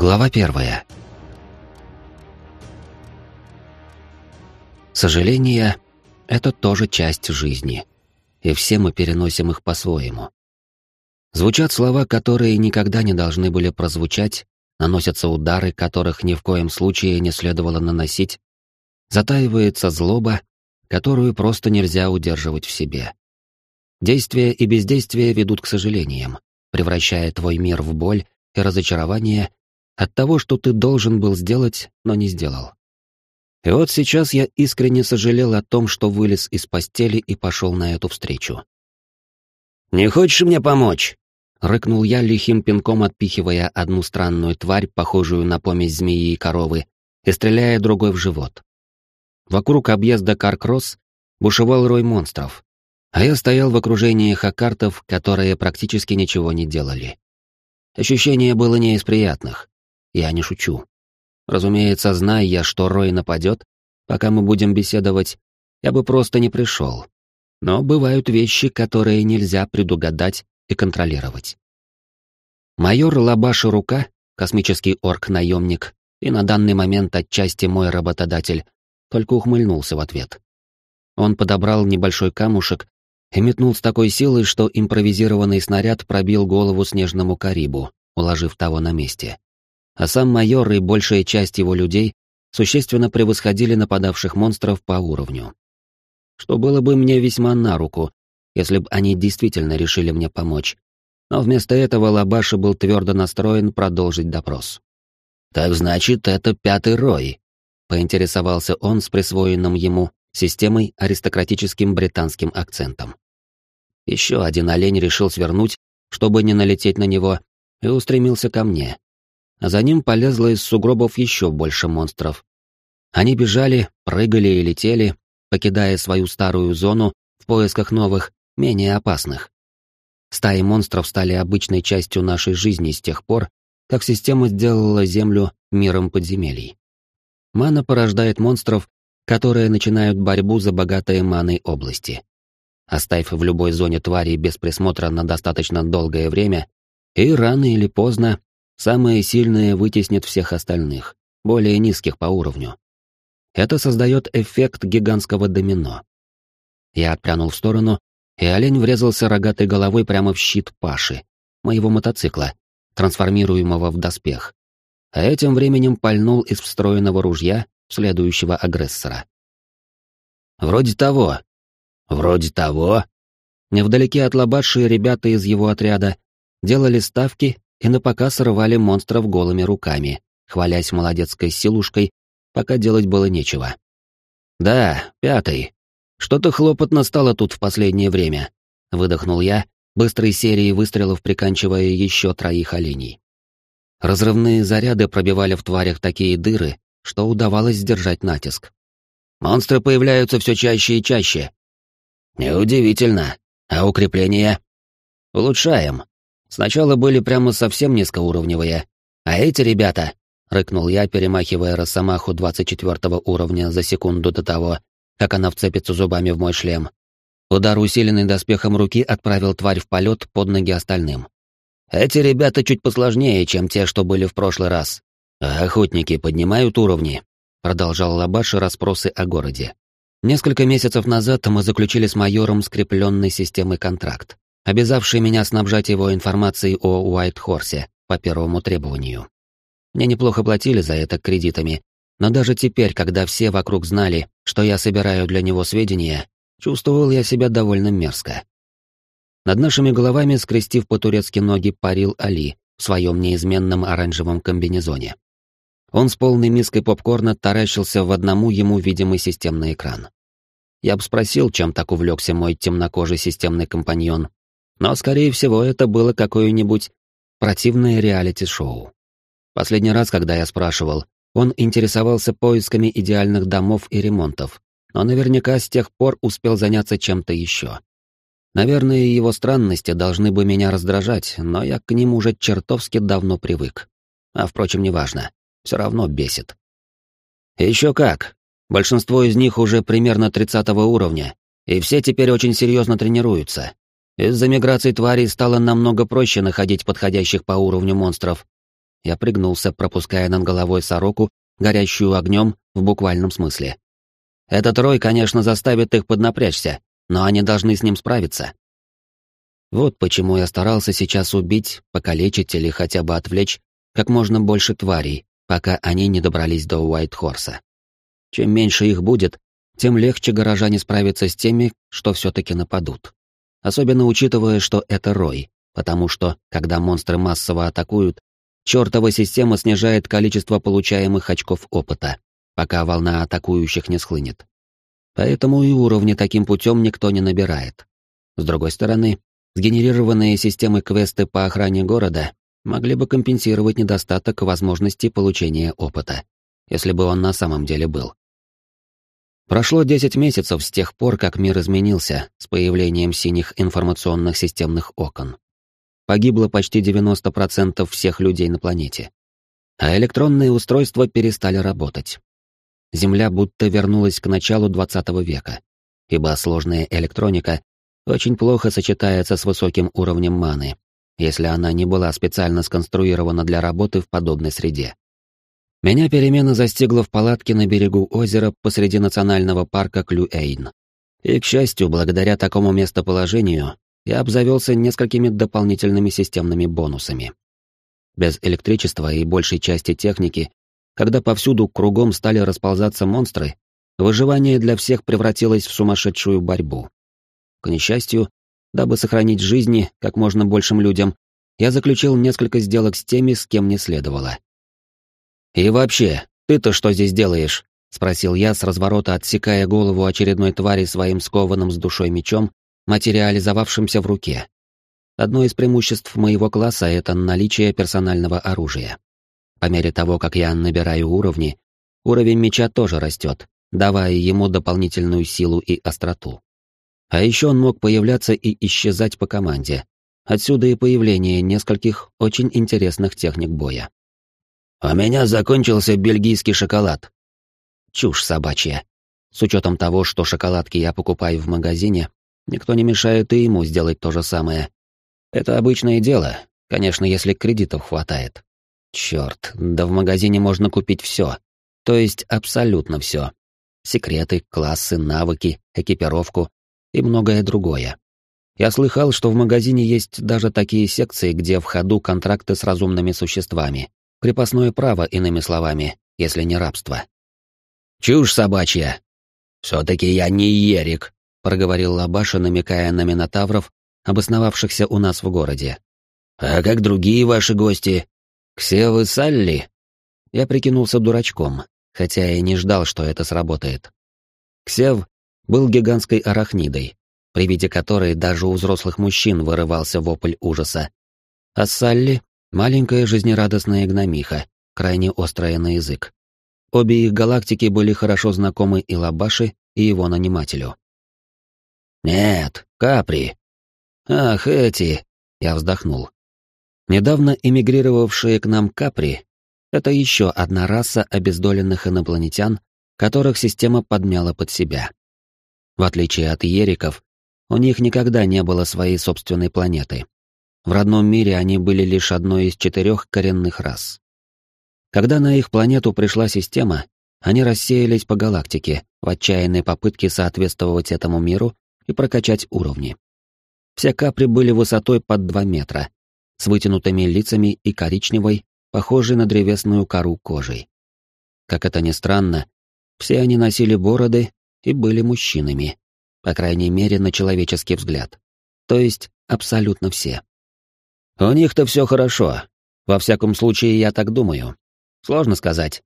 Глава первая. Сожаление — это тоже часть жизни, и все мы переносим их по-своему. Звучат слова, которые никогда не должны были прозвучать, наносятся удары, которых ни в коем случае не следовало наносить, затаивается злоба, которую просто нельзя удерживать в себе. Действия и бездействие ведут к сожалениям, превращая твой мир в боль и разочарование от того, что ты должен был сделать, но не сделал. И вот сейчас я искренне сожалел о том, что вылез из постели и пошел на эту встречу. «Не хочешь мне помочь?» — рыкнул я лихим пинком, отпихивая одну странную тварь, похожую на помесь змеи и коровы, и стреляя другой в живот. Вокруг объезда Каркросс бушевал рой монстров, а я стоял в окружении хакартов, которые практически ничего не делали. Ощущение было не из приятных. Я не шучу. Разумеется, зная я, что Рой нападет, пока мы будем беседовать, я бы просто не пришел. Но бывают вещи, которые нельзя предугадать и контролировать. Майор Лабаши Рука, космический орк-наемник, и на данный момент отчасти мой работодатель, только ухмыльнулся в ответ. Он подобрал небольшой камушек и метнул с такой силой, что импровизированный снаряд пробил голову снежному карибу, уложив того на месте а сам майор и большая часть его людей существенно превосходили нападавших монстров по уровню. Что было бы мне весьма на руку, если бы они действительно решили мне помочь. Но вместо этого Лабаша был твердо настроен продолжить допрос. «Так значит, это пятый рой», — поинтересовался он с присвоенным ему системой аристократическим британским акцентом. Еще один олень решил свернуть, чтобы не налететь на него, и устремился ко мне, а за ним полезло из сугробов еще больше монстров. Они бежали, прыгали и летели, покидая свою старую зону в поисках новых, менее опасных. Стаи монстров стали обычной частью нашей жизни с тех пор, как система сделала Землю миром подземелий. Мана порождает монстров, которые начинают борьбу за богатые маной области. Оставь в любой зоне твари без присмотра на достаточно долгое время, и рано или поздно Самые сильные вытеснят всех остальных, более низких по уровню. Это создает эффект гигантского домино. Я отпрянул в сторону, и олень врезался рогатой головой прямо в щит Паши, моего мотоцикла, трансформируемого в доспех. А этим временем пальнул из встроенного ружья следующего агрессора. «Вроде того». «Вроде того». Невдалеке от Лабаши ребята из его отряда делали ставки и напоказ рвали монстров голыми руками, хвалясь молодецкой силушкой, пока делать было нечего. «Да, пятый. Что-то хлопотно стало тут в последнее время», — выдохнул я, быстрой серией выстрелов приканчивая еще троих оленей. Разрывные заряды пробивали в тварях такие дыры, что удавалось сдержать натиск. «Монстры появляются все чаще и чаще». «Неудивительно. А укрепления?» «Улучшаем. Сначала были прямо совсем низкоуровневые, а эти ребята, рыкнул я, перемахивая росомаху 24 уровня за секунду до того, как она вцепится зубами в мой шлем. Удар, усиленный доспехом руки, отправил тварь в полет под ноги остальным. Эти ребята чуть посложнее, чем те, что были в прошлый раз. Охотники поднимают уровни, продолжал Лабаши расспросы о городе. Несколько месяцев назад мы заключили с майором скрепленный системой контракт обязавший меня снабжать его информацией о Уайт-Хорсе по первому требованию. Мне неплохо платили за это кредитами, но даже теперь, когда все вокруг знали, что я собираю для него сведения, чувствовал я себя довольно мерзко. Над нашими головами, скрестив по-турецки ноги, парил Али в своем неизменном оранжевом комбинезоне. Он с полной миской попкорна таращился в одному ему видимый системный экран. Я бы спросил, чем так увлекся мой темнокожий системный компаньон, но, скорее всего, это было какое-нибудь противное реалити-шоу. Последний раз, когда я спрашивал, он интересовался поисками идеальных домов и ремонтов, но наверняка с тех пор успел заняться чем-то еще. Наверное, его странности должны бы меня раздражать, но я к ним уже чертовски давно привык. А, впрочем, неважно. Все равно бесит. Еще как. Большинство из них уже примерно 30 уровня, и все теперь очень серьезно тренируются. Из-за миграции тварей стало намного проще находить подходящих по уровню монстров. Я пригнулся, пропуская над головой сороку, горящую огнем в буквальном смысле. Этот рой, конечно, заставит их поднапрячься, но они должны с ним справиться. Вот почему я старался сейчас убить, покалечить или хотя бы отвлечь как можно больше тварей, пока они не добрались до Уайт-Хорса. Чем меньше их будет, тем легче горожане справятся с теми, что все-таки нападут. Особенно учитывая, что это рой, потому что, когда монстры массово атакуют, чертова система снижает количество получаемых очков опыта, пока волна атакующих не схлынет. Поэтому и уровни таким путем никто не набирает. С другой стороны, сгенерированные системы квесты по охране города могли бы компенсировать недостаток возможности получения опыта, если бы он на самом деле был. Прошло 10 месяцев с тех пор, как мир изменился с появлением синих информационных системных окон. Погибло почти 90% всех людей на планете. А электронные устройства перестали работать. Земля будто вернулась к началу 20 века, ибо сложная электроника очень плохо сочетается с высоким уровнем маны, если она не была специально сконструирована для работы в подобной среде. Меня перемена застигла в палатке на берегу озера посреди национального парка Клюэйн. И, к счастью, благодаря такому местоположению, я обзавелся несколькими дополнительными системными бонусами. Без электричества и большей части техники, когда повсюду кругом стали расползаться монстры, выживание для всех превратилось в сумасшедшую борьбу. К несчастью, дабы сохранить жизни как можно большим людям, я заключил несколько сделок с теми, с кем не следовало. «И вообще, ты-то что здесь делаешь?» — спросил я с разворота, отсекая голову очередной твари своим скованным с душой мечом, материализовавшимся в руке. Одно из преимуществ моего класса — это наличие персонального оружия. По мере того, как я набираю уровни, уровень меча тоже растет, давая ему дополнительную силу и остроту. А еще он мог появляться и исчезать по команде. Отсюда и появление нескольких очень интересных техник боя. «У меня закончился бельгийский шоколад». Чушь собачья. С учетом того, что шоколадки я покупаю в магазине, никто не мешает и ему сделать то же самое. Это обычное дело, конечно, если кредитов хватает. Черт, да в магазине можно купить все. То есть абсолютно все. Секреты, классы, навыки, экипировку и многое другое. Я слыхал, что в магазине есть даже такие секции, где в ходу контракты с разумными существами, Крепостное право, иными словами, если не рабство. «Чушь собачья!» «Все-таки я не ерик», — проговорил Лабаша, намекая на минотавров, обосновавшихся у нас в городе. «А как другие ваши гости? Ксевы Салли?» Я прикинулся дурачком, хотя и не ждал, что это сработает. Ксев был гигантской арахнидой, при виде которой даже у взрослых мужчин вырывался вопль ужаса. А Салли Маленькая жизнерадостная гномиха, крайне острая на язык. Обе их галактики были хорошо знакомы и Лабаши, и его нанимателю. «Нет, Капри!» «Ах, эти!» — я вздохнул. Недавно эмигрировавшие к нам Капри — это еще одна раса обездоленных инопланетян, которых система подмяла под себя. В отличие от ериков, у них никогда не было своей собственной планеты, в родном мире они были лишь одной из четырех коренных рас. Когда на их планету пришла система, они рассеялись по галактике в отчаянной попытке соответствовать этому миру и прокачать уровни. Все капри были высотой под 2 метра, с вытянутыми лицами и коричневой, похожей на древесную кору кожей. Как это ни странно, все они носили бороды и были мужчинами, по крайней мере, на человеческий взгляд. То есть абсолютно все. У них-то все хорошо. Во всяком случае, я так думаю. Сложно сказать.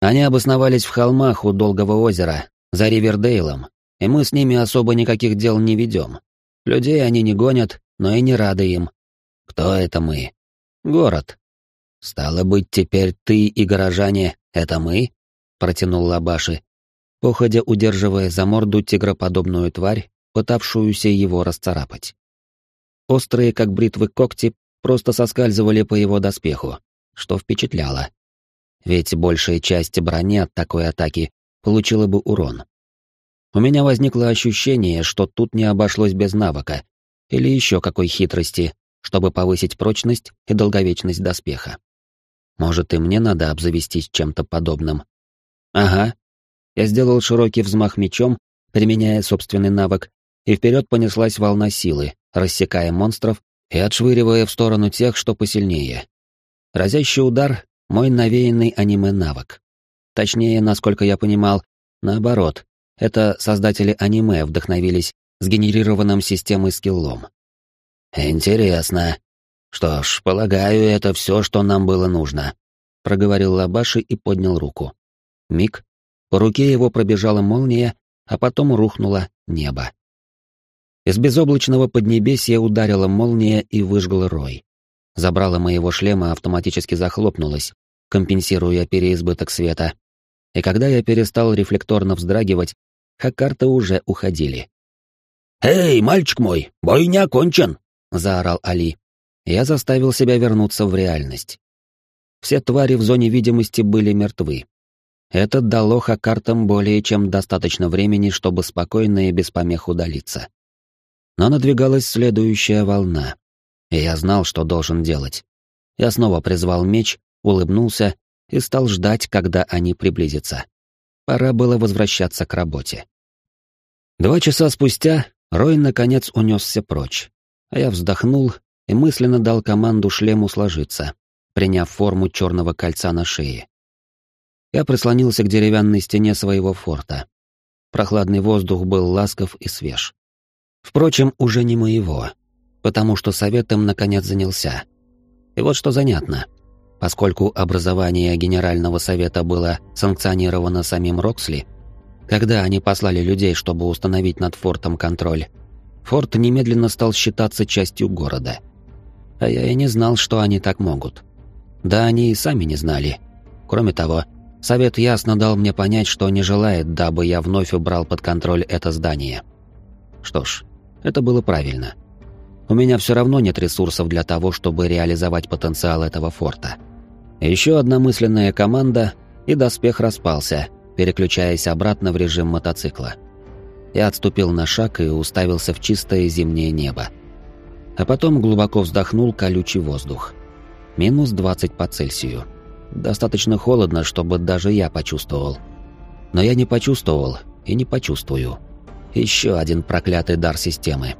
Они обосновались в холмах у Долгого озера, за Ривердейлом, и мы с ними особо никаких дел не ведем. Людей они не гонят, но и не рады им. Кто это мы? Город. Стало быть, теперь ты и горожане — это мы? Протянул Лабаши, походя удерживая за морду тигроподобную тварь, пытавшуюся его расцарапать. Острые, как бритвы, когти просто соскальзывали по его доспеху, что впечатляло. Ведь большая часть брони от такой атаки получила бы урон. У меня возникло ощущение, что тут не обошлось без навыка или еще какой хитрости, чтобы повысить прочность и долговечность доспеха. Может, и мне надо обзавестись чем-то подобным? Ага. Я сделал широкий взмах мечом, применяя собственный навык, и вперед понеслась волна силы, рассекая монстров и отшвыривая в сторону тех, что посильнее. Разящий удар — мой навеянный аниме-навык. Точнее, насколько я понимал, наоборот, это создатели аниме вдохновились сгенерированным системой скиллом. «Интересно. Что ж, полагаю, это все, что нам было нужно», — проговорил Лабаши и поднял руку. Миг. По руке его пробежала молния, а потом рухнуло небо. Из безоблачного поднебесья ударила молния и выжгла рой. Забрала моего шлема автоматически захлопнулась, компенсируя переизбыток света. И когда я перестал рефлекторно вздрагивать, хакарты уже уходили. «Эй, мальчик мой, бой не окончен!» — заорал Али. Я заставил себя вернуться в реальность. Все твари в зоне видимости были мертвы. Это дало хакартам более чем достаточно времени, чтобы спокойно и без помех удалиться. Но надвигалась следующая волна, и я знал, что должен делать. Я снова призвал меч, улыбнулся и стал ждать, когда они приблизятся. Пора было возвращаться к работе. Два часа спустя Рой наконец унесся прочь, а я вздохнул и мысленно дал команду шлему сложиться, приняв форму черного кольца на шее. Я прислонился к деревянной стене своего форта. Прохладный воздух был ласков и свеж. Впрочем, уже не моего, потому что советом наконец занялся. И вот что занятно. Поскольку образование Генерального Совета было санкционировано самим Роксли, когда они послали людей, чтобы установить над фортом контроль, форт немедленно стал считаться частью города. А я и не знал, что они так могут. Да они и сами не знали. Кроме того, Совет ясно дал мне понять, что не желает, дабы я вновь убрал под контроль это здание. Что ж, это было правильно. У меня все равно нет ресурсов для того, чтобы реализовать потенциал этого форта. Еще одна мысленная команда, и доспех распался, переключаясь обратно в режим мотоцикла. Я отступил на шаг и уставился в чистое зимнее небо. А потом глубоко вздохнул колючий воздух. Минус 20 по Цельсию. Достаточно холодно, чтобы даже я почувствовал. Но я не почувствовал и не почувствую. Еще один проклятый дар системы.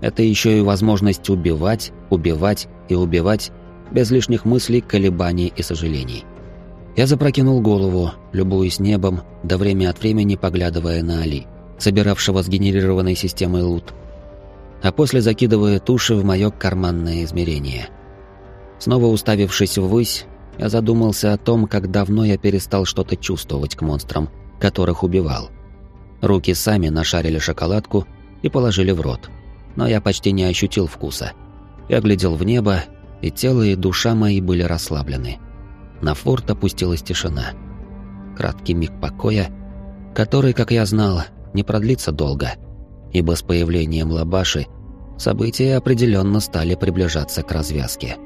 Это еще и возможность убивать, убивать и убивать без лишних мыслей, колебаний и сожалений. Я запрокинул голову, любуясь небом, до время от времени поглядывая на Али, собиравшего сгенерированной системой лут, а после закидывая туши в мое карманное измерение. Снова уставившись ввысь, я задумался о том, как давно я перестал что-то чувствовать к монстрам, которых убивал. Руки сами нашарили шоколадку и положили в рот. Но я почти не ощутил вкуса. Я глядел в небо, и тело и душа мои были расслаблены. На форт опустилась тишина. Краткий миг покоя, который, как я знал, не продлится долго, ибо с появлением Лабаши события определенно стали приближаться к развязке.